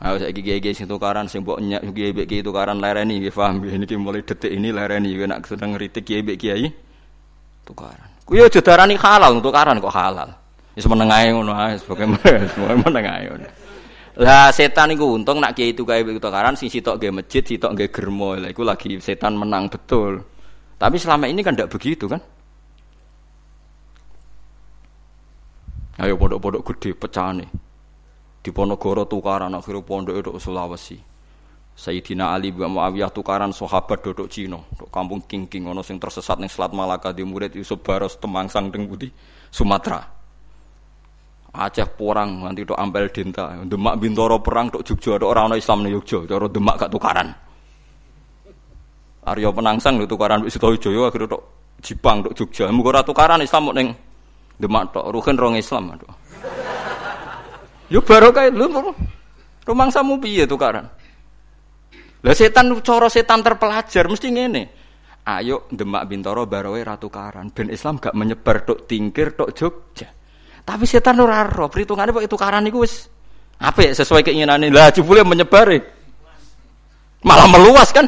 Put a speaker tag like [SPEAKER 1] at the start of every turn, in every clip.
[SPEAKER 1] Ayo saiki kiai-kiai sing tukaran sing mbok nyak kiai mbek kiai tukaran lereni nggih paham nggih niki mulai detik ini lereni nek sedang ngritik kiai mbek kiai tukaran. Ku yo aja darani halal tukaran kok halal. Wis meneng ae ngono ae sebagai meneng ngono. Lah setan iku untung nak kiai itu kae tukaran sing sitok nggih masjid, sitok nggih germo. Lah iku lagi setan menang betul. Tapi selama ini kan tidak begitu kan? Ayo pondok-pondok gede pecah nih. Di Ponorogo tukaran akhirnya pondok itu Sulawesi. Sayyidina Ali bin Muawiyah tukaran sahabat dodok Cina, dok kampung Kingking ono sing tersesat ning Selat Malaka di murid Yusuf Baros Temangsang teng Budi Sumatera. Aceh porang nganti tok Ampel Denta, Demak Bintoro perang tok Jogja, tok ora ono Islam ning Jogja, cara Demak gak tukaran. Arya Penangsang itu tukaran wis Sitojoyo akhirnya tok Jipang tok Jogja. Muga ora tukaran Islam ning Demak tok, Ruhin rong Islam. Aduh. Yo barokah lu rumang samu piye tukaran. Lah setan cara setan terpelajar mesti ngene. Ayo Demak Bintoro barowe ratu karan ben Islam gak menyebar tok tingkir tok Jogja. Tapi setan ora ro, perhitungane kok itu karan iku wis apik sesuai keinginane. Lah jebule menyebar malah meluas kan?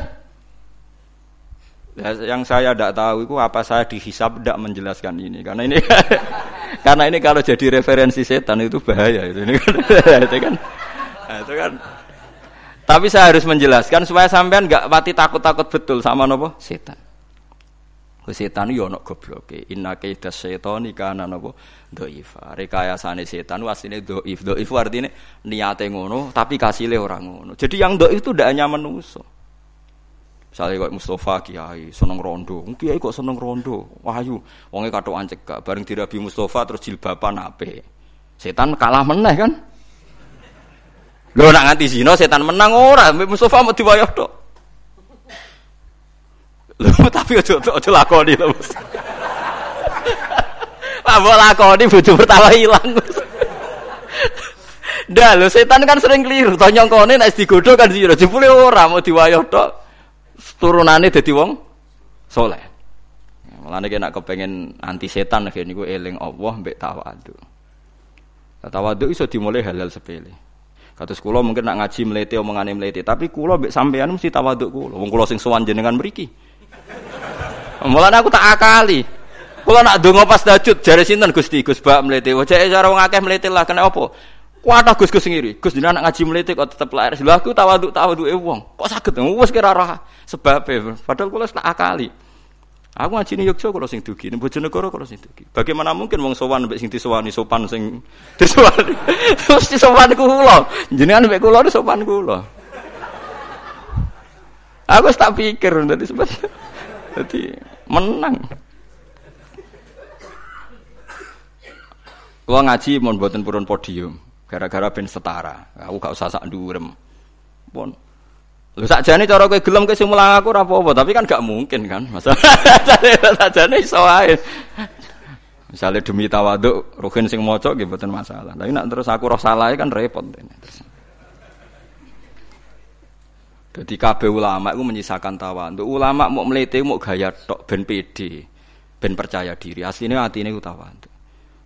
[SPEAKER 1] Ya, yang saya tidak tahu itu apa saya dihisap tidak menjelaskan ini karena ini karena ini kalau jadi referensi setan itu bahaya itu. Ini kan itu kan. Nah, itu kan. Tapi saya harus menjelaskan supaya sampean nggak mati takut-takut betul sama nopo? Setan. Setan yo ono gobloke. Inna kaida setani kana nopo? Dhaifa rekayasane setan asline dhaif dhaif artinya niate ngono tapi kasile orang ngono. Jadi yang dhaif itu tidak hanya manusia Misalnya kok Mustafa Kiai seneng rondo, Kiai kok seneng rondo, wahyu, wonge katokan cekak, bareng dirabi Mustafa terus jilbaban ape. Setan kalah meneh kan? Lho nak nganti zina setan menang ora, Mustafa mau diwayah tok. Lho tapi aja aja lakoni lho. Lah mbok lakoni bojo pertama ilang. Dah lho setan kan sering keliru, to nyongkone nek digodho kan zina, jebule ora mau diwayah tok turunane dadi wong soleh. Mulane nek kepengen anti setan nek niku eling Allah mbek tawadhu. Tawadhu iso dimulai halal sepele. Kados kula mungkin nak ngaji mlete omongane mlete, tapi kula mbek sampean mesti tawadhu kula. Wong kula sing sowan jenengan mriki. Mulane aku tak akali. Kula nak donga pas tahajud jare sinten Gusti Gus Bak mlete. Wajake cara wong akeh mlete lah kena apa? Kuatah Gus Gus ngiri. Gus jenengan ngaji mlete kok tetep lair. Lha aku tawaduk tawaduke wong. Kok saged wis kira roh sebabe. Padahal kula tak akali. Aku ngaji ning Yogyakarta kula sing dugi, ning Bojonegoro kula sing dugi. Bagaimana mungkin wong sowan mbek sing disowani sopan sing disowani. Terus disowan kula. Jenengan mbek kula sopan kula. Aku tak pikir dadi sebab dadi menang. Kula ngaji mon boten purun podium. Gara-gara ben setara. Aku gak usah sak ndurem. Pun. Lho sakjane cara kowe gelem ke mulang aku ora apa-apa, tapi kan gak mungkin kan. Masalah sakjane iso wae. Misalnya demi tawaduk, ruhin sing moco gitu bukan masalah. Tapi nak terus aku roh salah kan repot. Jadi kabeh ulama itu menyisakan tawaduk. Ulama mau melete mau gaya tok ben pede, ben percaya diri. Aslinya hati ini tawaduk.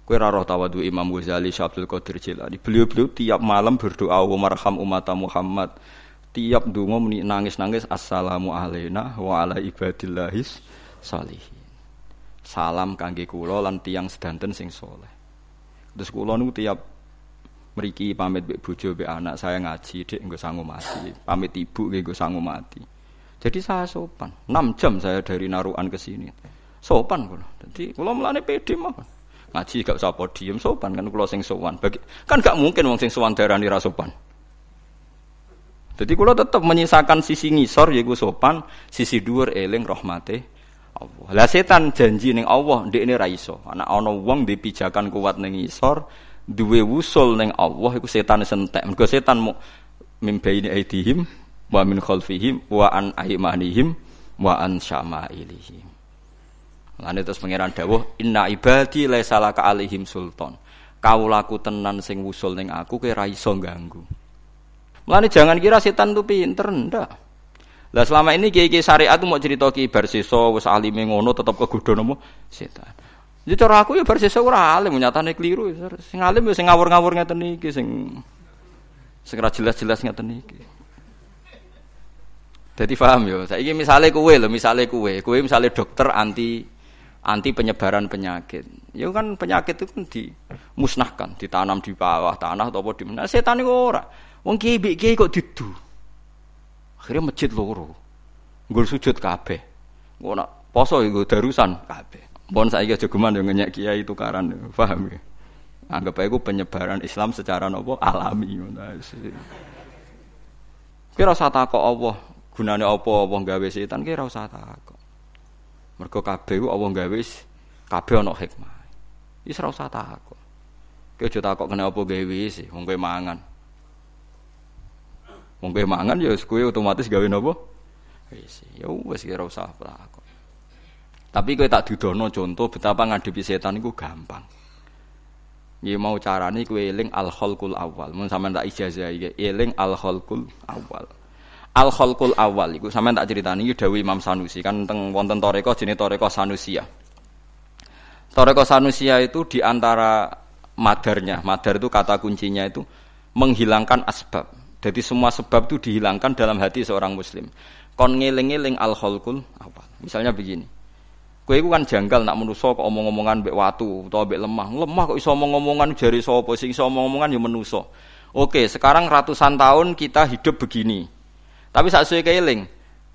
[SPEAKER 1] Kue raro tawadu Imam Ghazali Syabdul Qadir Jilani. Beliau-beliau tiap malam berdoa marham umat Muhammad. Tiap dungo nangis-nangis assalamu alaina wa ala ibadillahis salihin. Salam kangge kula lan tiang sedanten sing soleh. Terus kula niku tiap mriki pamit mbek bojo mbek anak saya ngaji dek nggo sangu mati. Pamit ibu nggih nggo sangu mati. Jadi saya sopan. 6 jam saya dari Naruan ke sini. Sopan kula. Jadi kula mulane pede mawon. Ngaji gak usah podium sopan kan kula sing sowan. Kan gak mungkin wong sing sowan darani ra sopan. Jadi kula tetap menyisakan sisi ngisor yaiku sopan, sisi dhuwur eling rahmate Allah. Lah setan janji ning Allah ndekne ra iso. Ana ana wong di pijakan kuat ning ngisor, duwe wusul ning Allah iku setan sentek. Mergo setan mau mimbaini aidihim wa min khalfihim wa an aimanihim wa an syama'ilihim. Lan terus pangeran dawuh inna ibadi laisa laka alaihim sultan. Kaulaku tenan sing wusul ning aku kowe ra iso ganggu. Mulane jangan kira setan tuh pinter ndak. Lah selama ini kiai-kiai syariat mau cerita ki bar sesa wis alime ngono tetep kegodho nopo setan. Jadi cara aku ya bar sesa ora alim nyatane keliru. Sing alim ya sing ngawur-ngawur ngeten iki sing Segera jelas-jelas ngeten iki. Jadi paham yo. Saiki misale kue lho, misale kue, kue misale dokter anti anti penyebaran penyakit. Ya kan penyakit itu kan dimusnahkan, ditanam di bawah tanah atau di mana. Setan itu ora. Wong kiai kiai kok didu. Akhirnya masjid loro. Ngul sujud kabeh. Engko nak poso iku darusan kabeh. Mohon saiki aja geman yo ngenyek kiai tukaran. Paham ya? Anggap aja penyebaran Islam secara nopo alami. Kira usah takok Allah, gunane apa Allah gawe setan ki ora usah takok. Mergo kabeh ku Allah gawe kabeh ana hikmah. Wis ora usah takok. Ki aja takok kena apa gawe sih, wong kowe mangan. Wong kowe mangan ya kowe otomatis gawe napa? Wis ya wis ora usah takok. Tapi kowe tak didono contoh betapa ngadepi setan iku gampang. Ya mau carane kowe eling al khalqul awal. Mun sampean tak ijazah iki, eling al khalqul awal. Al khalqul awal iku sampean tak critani iki dawuh Imam Sanusi kan teng wonten toreko jenenge toreko Sanusia. Toreko Sanusia itu di antara madarnya, madar itu kata kuncinya itu menghilangkan asbab. Jadi semua sebab itu dihilangkan dalam hati seorang muslim. Kon ngeling-eling al khalqul awal. Misalnya begini. Iku kan janggal nak menuso kok omong-omongan mbek watu utawa mbek lemah. Lemah kok iso omong-omongan jari sapa sing iso omong-omongan ya menuso. Oke, sekarang ratusan tahun kita hidup begini. Tapi saat saya keling,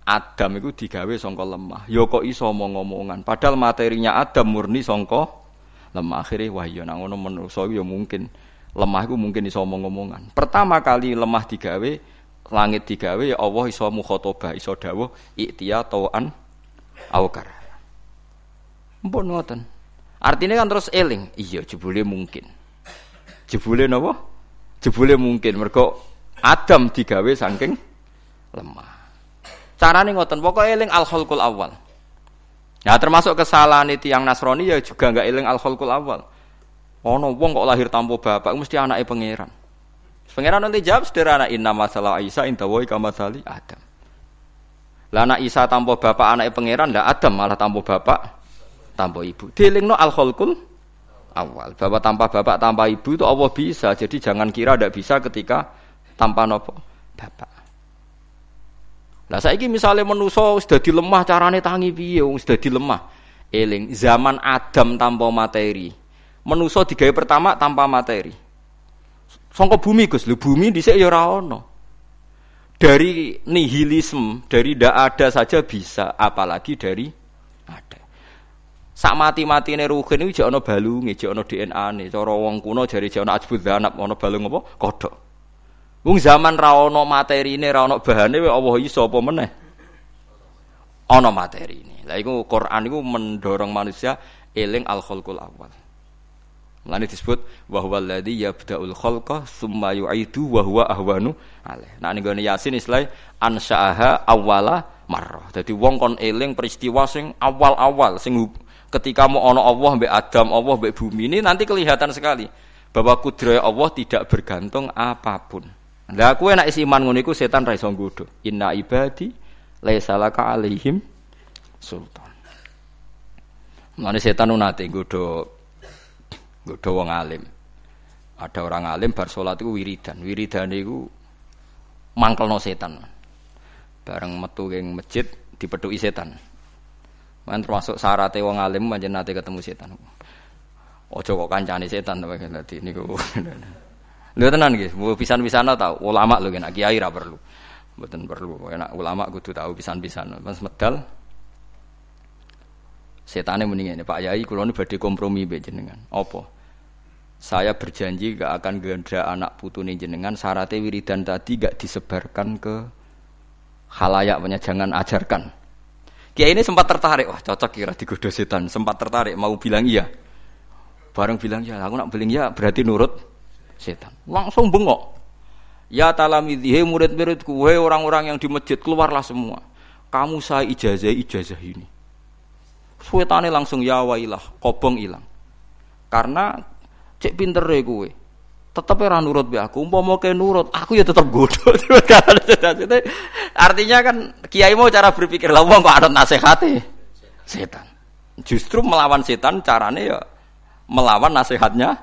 [SPEAKER 1] Adam itu digawe songko lemah. Yo ya iso ngomong-ngomongan. Padahal materinya Adam murni songko lemah. Akhirnya wah iya nang yo ya mungkin lemah itu mungkin iso ngomong-ngomongan. Pertama kali lemah digawe langit digawe ya Allah iso mukhotoba iso dawuh iktia tauan aukar. Mpun ngoten. Artinya kan terus eling. Iya jebule mungkin. Jebule napa? Jebule mungkin mergo Adam digawe saking lemah. Carane ngoten, pokoknya eling al awal. Ya termasuk kesalahan itu yang Nasrani ya juga nggak eling al awal. Ono wong kok lahir tanpa bapak mesti anaknya pangeran. Pangeran nanti jawab sederhana inna masalah Isa inta woi kamasali Adam. Lah anak Isa tanpa bapak anaknya pangeran lah Adam malah tanpa bapak tanpa ibu. no al khalqul awal. Bapak tanpa bapak tanpa ibu itu Allah bisa. Jadi jangan kira tidak bisa ketika tanpa nopo bapak. Lah saiki misalnya menuso sudah dilemah carane tangi piye wong sudah dilemah. Eling zaman Adam tanpa materi. Menuso digawe pertama tanpa materi. Songko bumi Gus, lu bumi dhisik ya ora. Dari nihilisme, dari ndak ada saja bisa, apalagi dari ada. Sak mati-matine ruhin iki jek ana balunge, jek ana DNA-ne. Cara wong kuno jare jek ana ajbud ana balung apa? Kodok. Wong zaman ra ono materine, ra ono bahane Allah iso apa meneh? Ana materine. Lah iku Quran iku mendorong manusia eling al khalqul awal. Mulane disebut wa huwa alladzi yabda'ul khalqa tsumma yu'idu wa huwa ahwanu alaih. Nah ning gone Yasin istilah ansha'aha awwala marrah. Dadi wong kon eling peristiwa sing awal-awal sing ketika mau ono Allah mbek Adam, Allah mbek bumi ini nanti kelihatan sekali bahwa kudrat Allah tidak bergantung apa pun. Lah nek isi iman ngono iku setan ra iso nggodho. Inna ibadi laisa laka alaihim sultan. Mane setan nate nggodho nggodho wong alim. Ada orang alim bar salat iku wiridan. Wiridane iku mangkelno setan. Bareng metu ing masjid dipethuki setan. Man termasuk syaratnya wong alim manjen nate ketemu setan. Ojo kok kancane setan to dadi niku. Lho tenan nggih, pisan-pisan tau ulama lho kena kiai ra perlu. Mboten perlu, enak ulama kudu tahu pisan-pisan. Pas medal setane mendingan ini Pak Yai kula nu badhe kompromi mbek jenengan. Apa? Saya berjanji gak akan gendra anak putune jenengan syaratnya wiridan tadi gak disebarkan ke halayak punya jangan ajarkan. Kiai ini sempat tertarik, wah cocok kira digoda setan, sempat tertarik mau bilang iya. Bareng bilang ya, aku nak bilang ya berarti nurut setan. Langsung bengok. Ya talamidhi, murid-muridku, hei orang-orang yang di masjid, keluarlah semua. Kamu saya ijazah ijazah ini. Suetane langsung ya wailah, kobong hilang. Karena cek pinter ya gue. Tetep ora nurut be aku, umpama ke nurut, aku ya tetep godo. Artinya kan kiai mau cara berpikir lah wong kok nasihate setan. Justru melawan setan carane ya melawan nasihatnya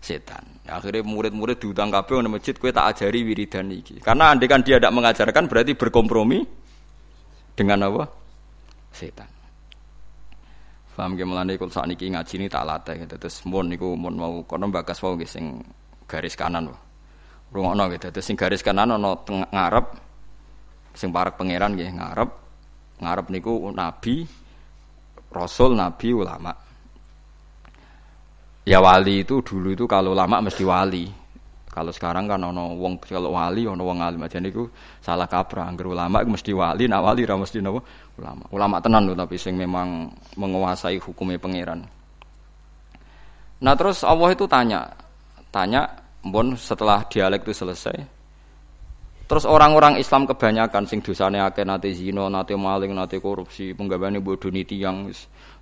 [SPEAKER 1] setan. Ya, akhirnya murid-murid diutang kabeh nang masjid kowe tak ajari wiridan iki. Karena andai kan dia tidak mengajarkan berarti berkompromi dengan apa? Setan. Paham ge mulane kul sakniki ngaji ini tak latih gitu. Terus mun niku mau kono bakas wau sing garis kanan wae. Rungokno gitu. Terus sing garis kanan ana ngarep sing parak pangeran nggih ngarep. Ngarep niku nabi, rasul, nabi, ulama. Ya wali itu dulu itu kalau lama mesti wali. Kalau sekarang kan ono wong kalau wali ono wong alim aja niku salah kaprah. Angger ulama mesti wali, nak wali ra mesti napa ulama. Ulama tenan loh tapi sing memang menguasai hukumnya pangeran. Nah terus Allah itu tanya, tanya, bon setelah dialek itu selesai, terus orang-orang Islam kebanyakan sing dosane akeh nate zina, nate maling, nate korupsi, penggaweane bodoh niti yang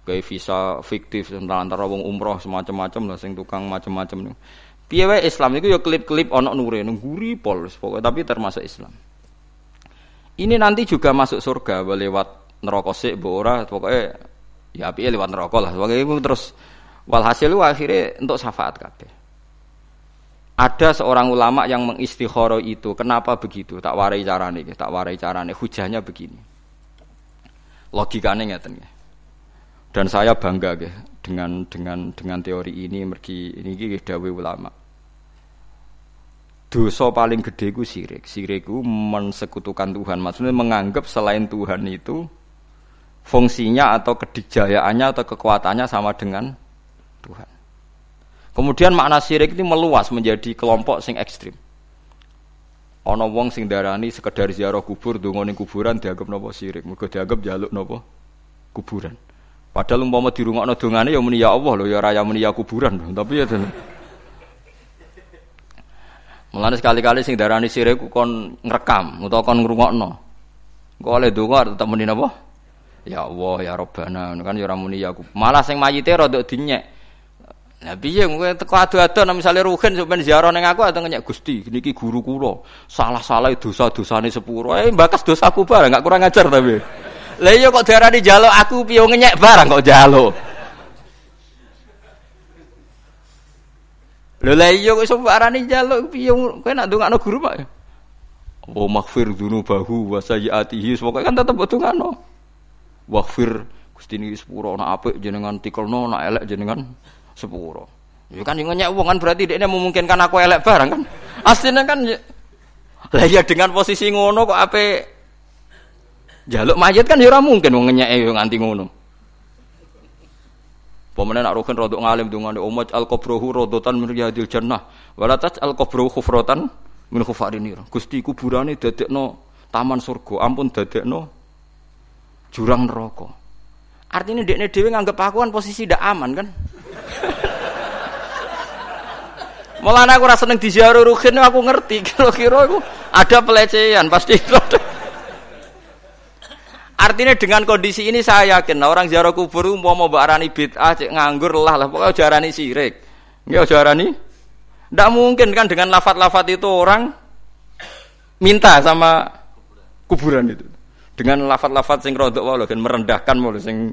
[SPEAKER 1] gawe visa fiktif antara wong umroh semacam-macam lah sing tukang macam-macam. Piye wae Islam itu ya klip-klip ana nure ngguri pol pokoknya tapi termasuk Islam. Ini nanti juga masuk surga lewat neraka sik mbok ora pokoknya ya piye lewat neraka lah. Pokoke terus walhasil akhirnya untuk syafaat kabeh. Ada seorang ulama yang mengistikhoro itu. Kenapa begitu? Tak warai carane, tak warai carane. Hujahnya begini. Logikanya ngeten ya. Dan saya bangga ya, dengan dengan dengan teori ini mergi ini dawe ulama. Dosa paling gede ku sirik. Sirik ku mensekutukan Tuhan. Maksudnya menganggap selain Tuhan itu fungsinya atau kedikjayaannya atau kekuatannya sama dengan Tuhan. Kemudian makna sirik ini meluas menjadi kelompok sing ekstrim. Ono wong sing darani sekedar ziarah kubur ning kuburan dianggap nopo sirik. Mergo dianggap jaluk nopo kuburan. Padahal umpama dirungokno dongane ya muni ya Allah lho ya raya muni ya kuburan. Tapi ya Mulane sekali-kali sing darani sire ku kon ngrekam utawa kon ngrungokno. Engko oleh donga tetep muni napa? Ya Allah ya Rabbana kan ya ora muni ya Malah sing mayite rada dinyek. Nah piye kowe teko adu-adu nek misale rugen sampeyan ziarah ning aku atau ngenyek Gusti niki guru kula. Salah-salah dosa-dosane sepuro. Eh bakas dosaku bareng gak kurang ajar tapi. Lah iya kok diarani jaluk aku piye ngenyek barang kok jaluk. Lho lah iya kok iso jaluk piye kowe nak ndongakno guru Pak. Wa maghfir dzunubahu wa sayyiatihi pokoke kan tetep ndongakno. Waghfir Gusti niki sepuro nak apik jenengan tikelno nak elek jenengan sepuro. Ya kan yang ngenyek wong kan berarti dia memungkinkan aku elek barang kan. Aslinya kan ya, lah ya dengan posisi ngono kok apik Jaluk mayat kan ya mungkin wong ngenyeke yo nganti ngono. Pemene nak rukun rodok ngalim dungane umat al qabruhu rodotan min riyadil jannah wala taj al qabruhu khufratan min khufarin Gusti kuburane dadekno taman surga, ampun dadekno jurang neraka. Artinya dekne dhewe nganggep aku kan posisi ndak aman kan. Malah aku rasa seneng diziarah rukin aku ngerti kira-kira aku ada pelecehan pasti. Artinya dengan kondisi ini saya yakin nah, orang ziarah kubur mau mau barani bid'ah cek nganggur lah lah pokoknya jarani sirik. Nggak jarani. Tidak mungkin kan dengan lafat-lafat itu orang minta sama kuburan itu. Dengan lafat-lafat sing rodok walau kan merendahkan walau sing